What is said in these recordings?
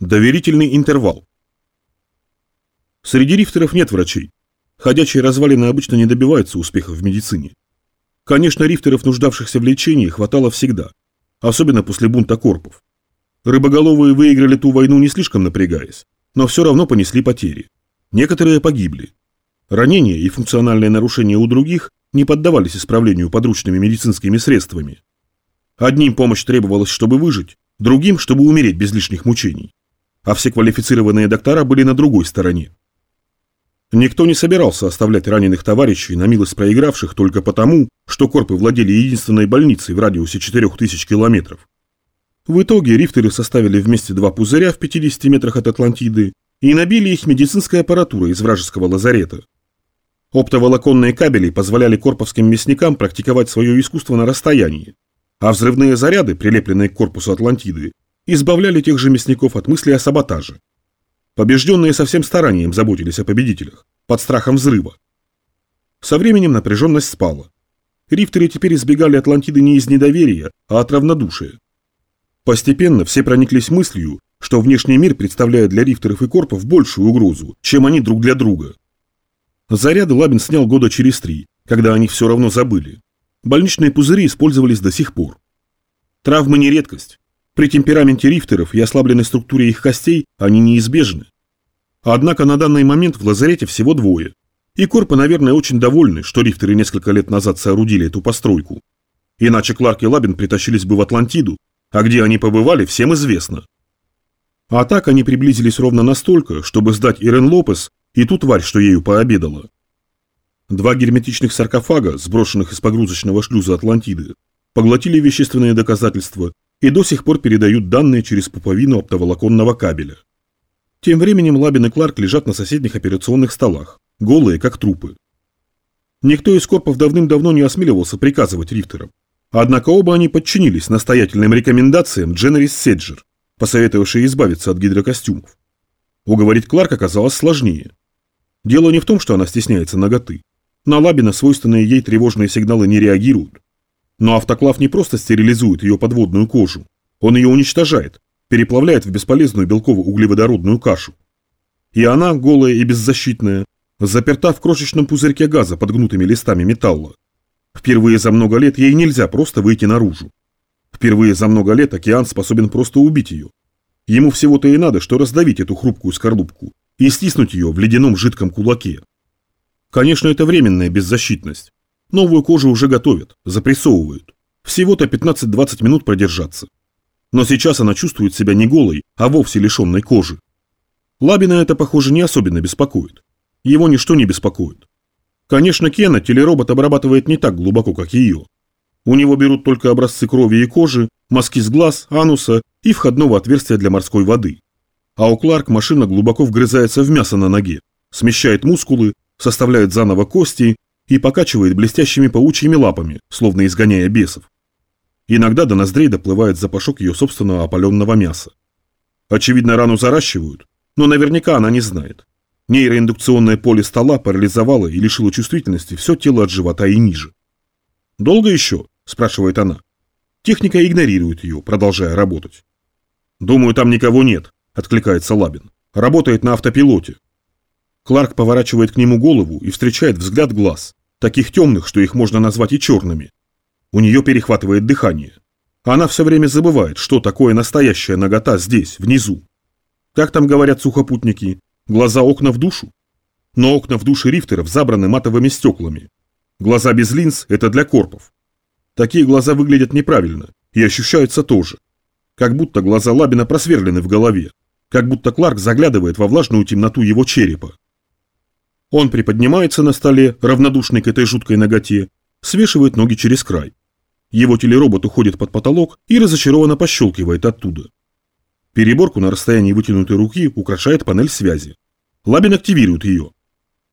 Доверительный интервал. Среди рифтеров нет врачей. Ходячие развалины обычно не добиваются успехов в медицине. Конечно, рифтеров, нуждавшихся в лечении, хватало всегда. Особенно после бунта корпов. Рыбоголовые выиграли ту войну не слишком напрягаясь, но все равно понесли потери. Некоторые погибли. Ранения и функциональные нарушения у других не поддавались исправлению подручными медицинскими средствами. Одним помощь требовалась, чтобы выжить, другим, чтобы умереть без лишних мучений а все квалифицированные доктора были на другой стороне. Никто не собирался оставлять раненых товарищей на милость проигравших только потому, что корпы владели единственной больницей в радиусе 4000 километров. В итоге рифтеры составили вместе два пузыря в 50 метрах от Атлантиды и набили их медицинской аппаратурой из вражеского лазарета. Оптоволоконные кабели позволяли корповским мясникам практиковать свое искусство на расстоянии, а взрывные заряды, прилепленные к корпусу Атлантиды, избавляли тех же мясников от мысли о саботаже. Побежденные со всем старанием заботились о победителях, под страхом взрыва. Со временем напряженность спала. Рифтеры теперь избегали Атлантиды не из недоверия, а от равнодушия. Постепенно все прониклись мыслью, что внешний мир представляет для рифтеров и корпов большую угрозу, чем они друг для друга. Заряды Лабин снял года через три, когда они все равно забыли. Больничные пузыри использовались до сих пор. Травмы не редкость. При темпераменте рифтеров и ослабленной структуре их костей они неизбежны. Однако на данный момент в лазарете всего двое. И корпы, наверное, очень довольны, что рифтеры несколько лет назад соорудили эту постройку. Иначе Кларк и Лабин притащились бы в Атлантиду, а где они побывали, всем известно. А так они приблизились ровно настолько, чтобы сдать Ирен Лопес и ту тварь, что ею пообедала. Два герметичных саркофага, сброшенных из погрузочного шлюза Атлантиды, поглотили вещественные доказательства и до сих пор передают данные через пуповину оптоволоконного кабеля. Тем временем Лабин и Кларк лежат на соседних операционных столах, голые, как трупы. Никто из корпов давным-давно не осмеливался приказывать рифтерам. Однако оба они подчинились настоятельным рекомендациям Дженерис Седжер, посоветовавшей избавиться от гидрокостюмов. Уговорить Кларк оказалось сложнее. Дело не в том, что она стесняется ноготы. На Лабина свойственные ей тревожные сигналы не реагируют. Но автоклав не просто стерилизует ее подводную кожу, он ее уничтожает, переплавляет в бесполезную белково-углеводородную кашу. И она, голая и беззащитная, заперта в крошечном пузырьке газа под гнутыми листами металла. Впервые за много лет ей нельзя просто выйти наружу. Впервые за много лет океан способен просто убить ее. Ему всего-то и надо, что раздавить эту хрупкую скорлупку и стиснуть ее в ледяном жидком кулаке. Конечно, это временная беззащитность, Новую кожу уже готовят, запрессовывают. Всего-то 15-20 минут продержаться. Но сейчас она чувствует себя не голой, а вовсе лишенной кожи. Лабина это, похоже, не особенно беспокоит. Его ничто не беспокоит. Конечно, Кена телеробот обрабатывает не так глубоко, как ее. У него берут только образцы крови и кожи, мазки с глаз, ануса и входного отверстия для морской воды. А у Кларк машина глубоко вгрызается в мясо на ноге, смещает мускулы, составляет заново кости и покачивает блестящими паучьими лапами, словно изгоняя бесов. Иногда до ноздрей доплывает запашок ее собственного опаленного мяса. Очевидно, рану заращивают, но наверняка она не знает. Нейроиндукционное поле стола парализовало и лишило чувствительности все тело от живота и ниже. «Долго еще?» – спрашивает она. Техника игнорирует ее, продолжая работать. «Думаю, там никого нет», – откликается Лабин. «Работает на автопилоте». Кларк поворачивает к нему голову и встречает взгляд глаз таких темных, что их можно назвать и черными. У нее перехватывает дыхание. Она все время забывает, что такое настоящая нагота здесь, внизу. Как там говорят сухопутники, глаза окна в душу? Но окна в душе рифтеров забраны матовыми стеклами. Глаза без линз – это для корпов. Такие глаза выглядят неправильно и ощущаются тоже. Как будто глаза Лабина просверлены в голове. Как будто Кларк заглядывает во влажную темноту его черепа. Он приподнимается на столе, равнодушный к этой жуткой ноготе, свешивает ноги через край. Его телеробот уходит под потолок и разочарованно пощелкивает оттуда. Переборку на расстоянии вытянутой руки украшает панель связи. Лабин активирует ее.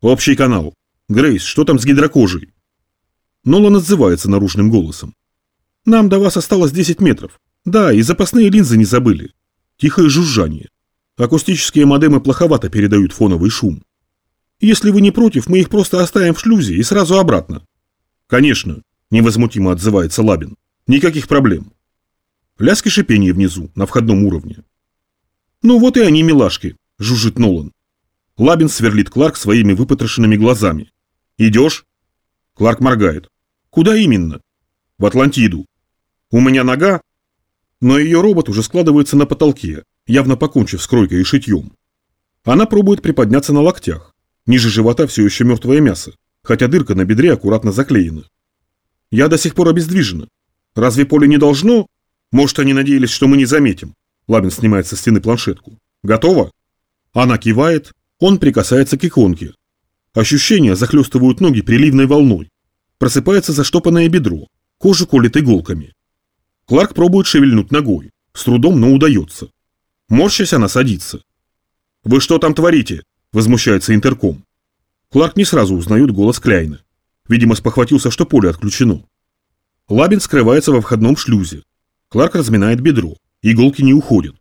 «Общий канал. Грейс, что там с гидрокожей?» Нолан отзывается наружным голосом. «Нам до вас осталось 10 метров. Да, и запасные линзы не забыли. Тихое жужжание. Акустические модемы плоховато передают фоновый шум. Если вы не против, мы их просто оставим в шлюзе и сразу обратно. Конечно, невозмутимо отзывается Лабин. Никаких проблем. Лязг и шипение внизу, на входном уровне. «Ну вот и они, милашки», – жужжит Нолан. Лабин сверлит Кларк своими выпотрошенными глазами. «Идешь?» Кларк моргает. «Куда именно?» «В Атлантиду». «У меня нога?» Но ее робот уже складывается на потолке, явно покончив с кройкой и шитьем. Она пробует приподняться на локтях. Ниже живота все еще мертвое мясо, хотя дырка на бедре аккуратно заклеена. Я до сих пор обездвижена. Разве поле не должно? Может, они надеялись, что мы не заметим. Лабин снимает со стены планшетку. Готово? Она кивает, он прикасается к иконке. Ощущения захлестывают ноги приливной волной. Просыпается заштопанное бедро, кожа колет иголками. Кларк пробует шевельнуть ногой. С трудом, но удается. Морщась, она садится. «Вы что там творите?» – возмущается интерком. Кларк не сразу узнает голос Кляйна. Видимо, спохватился, что поле отключено. Лабин скрывается во входном шлюзе. Кларк разминает бедро. Иголки не уходят.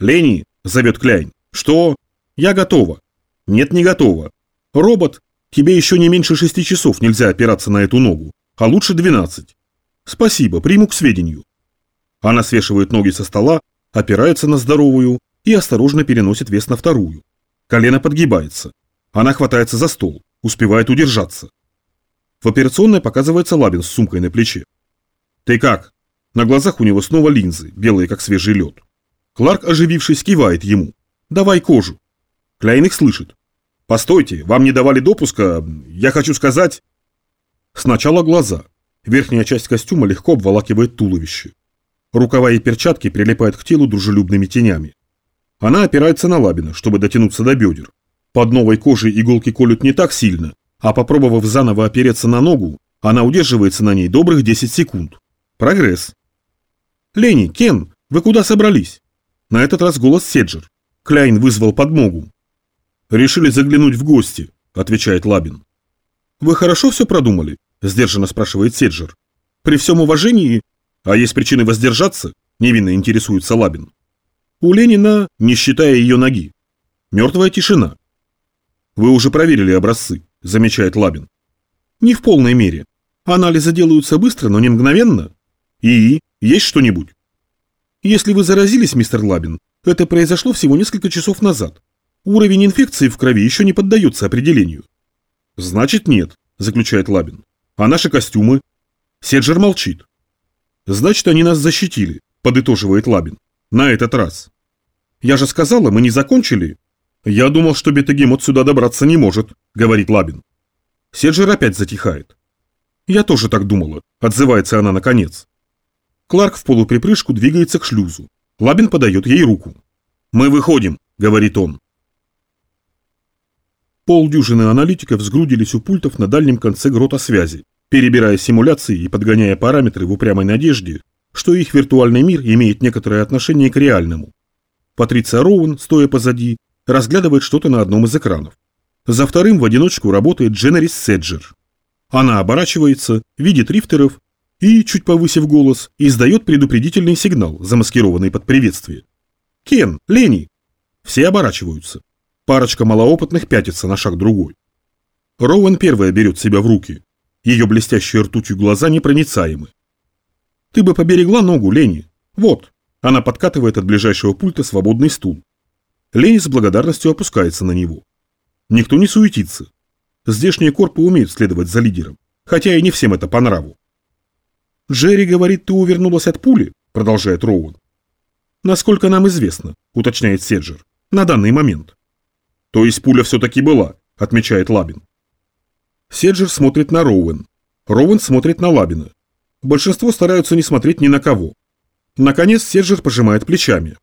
«Лени!» – зовет Кляйн. «Что?» «Я готова». «Нет, не готова. Робот, тебе еще не меньше шести часов нельзя опираться на эту ногу, а лучше двенадцать». «Спасибо, приму к сведению». Она свешивает ноги со стола, опирается на здоровую и осторожно переносит вес на вторую. Колено подгибается. Она хватается за стол, успевает удержаться. В операционной показывается Лабин с сумкой на плече. «Ты как?» На глазах у него снова линзы, белые как свежий лед. Кларк, оживившись, кивает ему. «Давай кожу». Кляйн их слышит. «Постойте, вам не давали допуска, я хочу сказать...» Сначала глаза. Верхняя часть костюма легко обволакивает туловище. Рукава и перчатки прилипают к телу дружелюбными тенями. Она опирается на Лабина, чтобы дотянуться до бедер. Под новой кожей иголки колют не так сильно, а попробовав заново опереться на ногу, она удерживается на ней добрых 10 секунд. Прогресс. «Ленни, Кен, вы куда собрались?» На этот раз голос Седжер. Кляйн вызвал подмогу. «Решили заглянуть в гости», — отвечает Лабин. «Вы хорошо все продумали?» — сдержанно спрашивает Седжер. «При всем уважении...» «А есть причины воздержаться?» — невинно интересуется Лабин. «У Ленина, не считая ее ноги. Мертвая тишина». «Вы уже проверили образцы», — замечает Лабин. «Не в полной мере. Анализы делаются быстро, но не мгновенно. И есть что-нибудь?» «Если вы заразились, мистер Лабин, это произошло всего несколько часов назад. Уровень инфекции в крови еще не поддается определению». «Значит, нет», — заключает Лабин. «А наши костюмы?» Седжер молчит. «Значит, они нас защитили», — подытоживает Лабин. «На этот раз». «Я же сказала, мы не закончили». «Я думал, что бетагемот сюда добраться не может», — говорит Лабин. Седжер опять затихает. «Я тоже так думала», — отзывается она наконец. Кларк в полуприпрыжку двигается к шлюзу. Лабин подает ей руку. «Мы выходим», — говорит он. Полдюжины аналитиков сгрудились у пультов на дальнем конце грота связи, перебирая симуляции и подгоняя параметры в упрямой надежде, что их виртуальный мир имеет некоторое отношение к реальному. Патриция Роуэн, стоя позади, разглядывает что-то на одном из экранов. За вторым в одиночку работает Дженерис Седжер. Она оборачивается, видит рифтеров и, чуть повысив голос, издает предупредительный сигнал, замаскированный под приветствие. «Кен! Лени!» Все оборачиваются. Парочка малоопытных пятится на шаг другой. Роуэн первая берет себя в руки. Ее блестящие ртутью глаза непроницаемы. «Ты бы поберегла ногу, Лени. Вот!» Она подкатывает от ближайшего пульта свободный стул. Лени с благодарностью опускается на него. Никто не суетится. Здешние корпы умеют следовать за лидером, хотя и не всем это по нраву. «Джерри говорит, ты увернулась от пули?» – продолжает Роуэн. «Насколько нам известно», – уточняет Седжер, – «на данный момент». «То есть пуля все-таки была», – отмечает Лабин. Седжер смотрит на Роуэн. Роуэн смотрит на Лабина. Большинство стараются не смотреть ни на кого. Наконец Седжер пожимает плечами.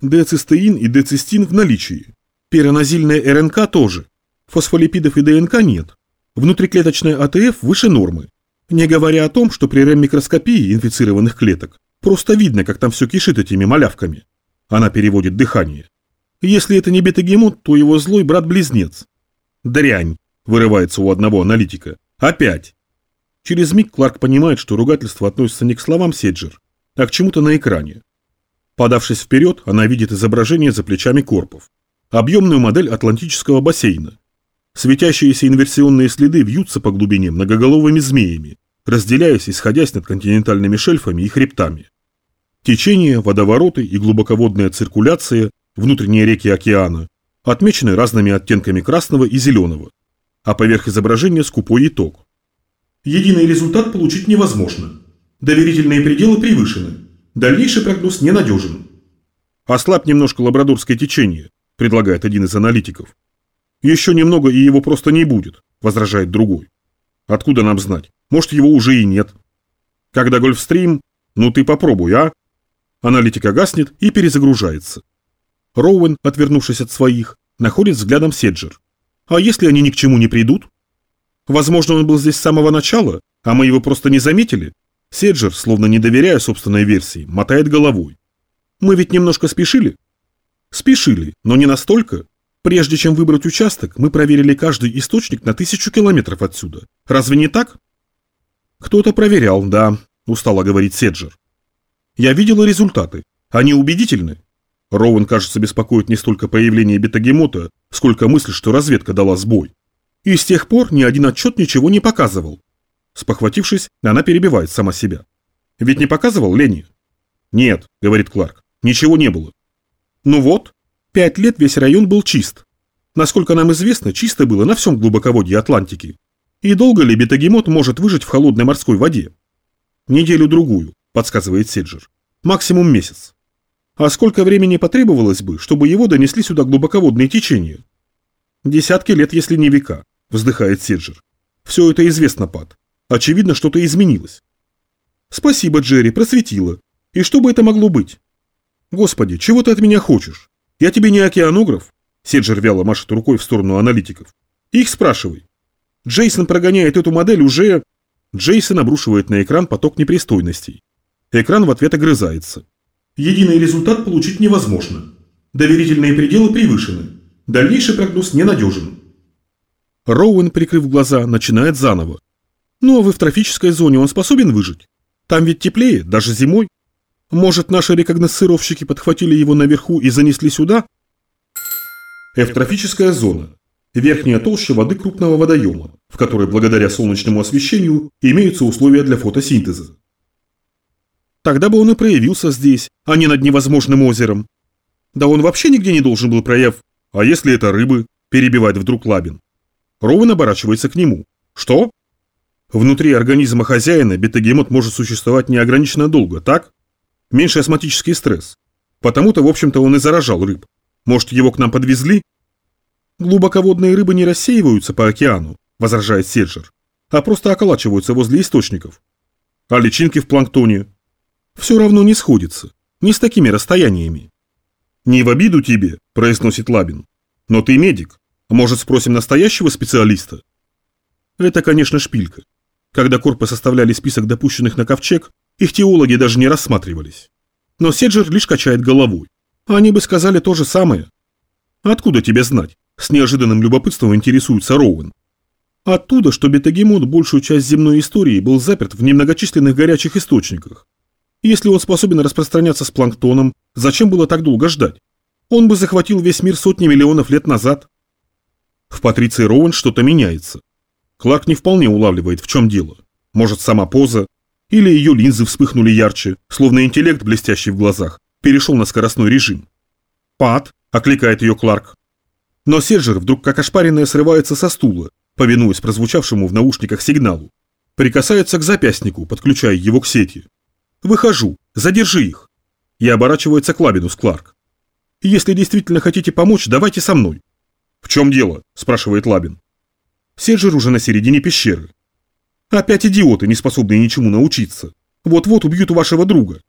Децистеин и децистин в наличии. Пероназильная РНК тоже. Фосфолипидов и ДНК нет. Внутриклеточная АТФ выше нормы. Не говоря о том, что при РЭМ-микроскопии инфицированных клеток просто видно, как там все кишит этими малявками. Она переводит дыхание. Если это не бетагемот, то его злой брат-близнец. Дрянь, вырывается у одного аналитика. Опять. Через миг Кларк понимает, что ругательство относится не к словам Седжер, а к чему-то на экране. Подавшись вперед, она видит изображение за плечами корпов. Объемную модель Атлантического бассейна. Светящиеся инверсионные следы вьются по глубине многоголовыми змеями, разделяясь и сходясь над континентальными шельфами и хребтами. Течение, водовороты и глубоководная циркуляция внутренние реки океана, отмечены разными оттенками красного и зеленого, а поверх изображения скупой итог. Единый результат получить невозможно. Доверительные пределы превышены. Дальнейший прогноз ненадежен. Ослабь немножко лабрадорское течение, предлагает один из аналитиков. Еще немного, и его просто не будет, возражает другой. Откуда нам знать? Может, его уже и нет. Когда Гольфстрим, ну ты попробуй, а? Аналитика гаснет и перезагружается. Роуэн, отвернувшись от своих, находит взглядом Седжер. А если они ни к чему не придут? Возможно, он был здесь с самого начала, а мы его просто не заметили. Седжер, словно не доверяя собственной версии, мотает головой. Мы ведь немножко спешили? Спешили, но не настолько. Прежде чем выбрать участок, мы проверили каждый источник на тысячу километров отсюда. Разве не так? Кто-то проверял, да, устало говорит Седжер. Я видела результаты. Они убедительны. Роуэн, кажется, беспокоит не столько появление бетагемота, сколько мысль, что разведка дала сбой. И с тех пор ни один отчет ничего не показывал. Спохватившись, она перебивает сама себя. Ведь не показывал Ленни? Нет, говорит Кларк, ничего не было. Ну вот, пять лет весь район был чист. Насколько нам известно, чисто было на всем глубоководье Атлантики. И долго ли бетагемот может выжить в холодной морской воде? Неделю-другую, подсказывает Седжер. Максимум месяц. А сколько времени потребовалось бы, чтобы его донесли сюда глубоководные течения? Десятки лет, если не века, вздыхает Седжер. Все это известно, Пат. Очевидно, что-то изменилось. Спасибо, Джерри, просветила. И что бы это могло быть? Господи, чего ты от меня хочешь? Я тебе не океанограф. Седжер вяло машет рукой в сторону аналитиков. Их спрашивай. Джейсон прогоняет эту модель уже... Джейсон обрушивает на экран поток непристойностей. Экран в ответ огрызается. Единый результат получить невозможно. Доверительные пределы превышены. Дальнейший прогноз ненадежен. Роуэн, прикрыв глаза, начинает заново. Ну а в эвтрофической зоне он способен выжить? Там ведь теплее, даже зимой. Может, наши рекогносцировщики подхватили его наверху и занесли сюда? Эвтрофическая зона. Верхняя толща воды крупного водоема, в которой благодаря солнечному освещению имеются условия для фотосинтеза. Тогда бы он и проявился здесь, а не над невозможным озером. Да он вообще нигде не должен был прояв. А если это рыбы? Перебивает вдруг Лабин. Роуэн оборачивается к нему. Что? Внутри организма хозяина бетагемот может существовать неограниченно долго, так? Меньший астматический стресс. Потому-то, в общем-то, он и заражал рыб. Может, его к нам подвезли? Глубоководные рыбы не рассеиваются по океану, возражает Седжер, а просто околачиваются возле источников. А личинки в планктоне? все равно не сходится. Не с такими расстояниями. «Не в обиду тебе», – произносит Лабин. «Но ты медик. Может, спросим настоящего специалиста?» Это, конечно, шпилька. Когда корпы составляли список допущенных на ковчег, их теологи даже не рассматривались. Но Седжер лишь качает головой. Они бы сказали то же самое. Откуда тебе знать? С неожиданным любопытством интересуется Роуэн. Оттуда, что Бетагемот большую часть земной истории был заперт в немногочисленных горячих источниках, если он способен распространяться с планктоном, зачем было так долго ждать? Он бы захватил весь мир сотни миллионов лет назад. В Патриции Роуэн что-то меняется. Кларк не вполне улавливает, в чем дело. Может, сама поза? Или ее линзы вспыхнули ярче, словно интеллект, блестящий в глазах, перешел на скоростной режим. «Пат!» – окликает ее Кларк. Но Сержер вдруг как ошпаренная срывается со стула, повинуясь прозвучавшему в наушниках сигналу. Прикасается к запястнику, подключая его к сети. Выхожу. Задержи их. И оборачивается к Лабину с Кларк. Если действительно хотите помочь, давайте со мной. В чем дело? Спрашивает Лабин. Седжер уже на середине пещеры. Опять идиоты, не способные ничему научиться. Вот-вот убьют вашего друга.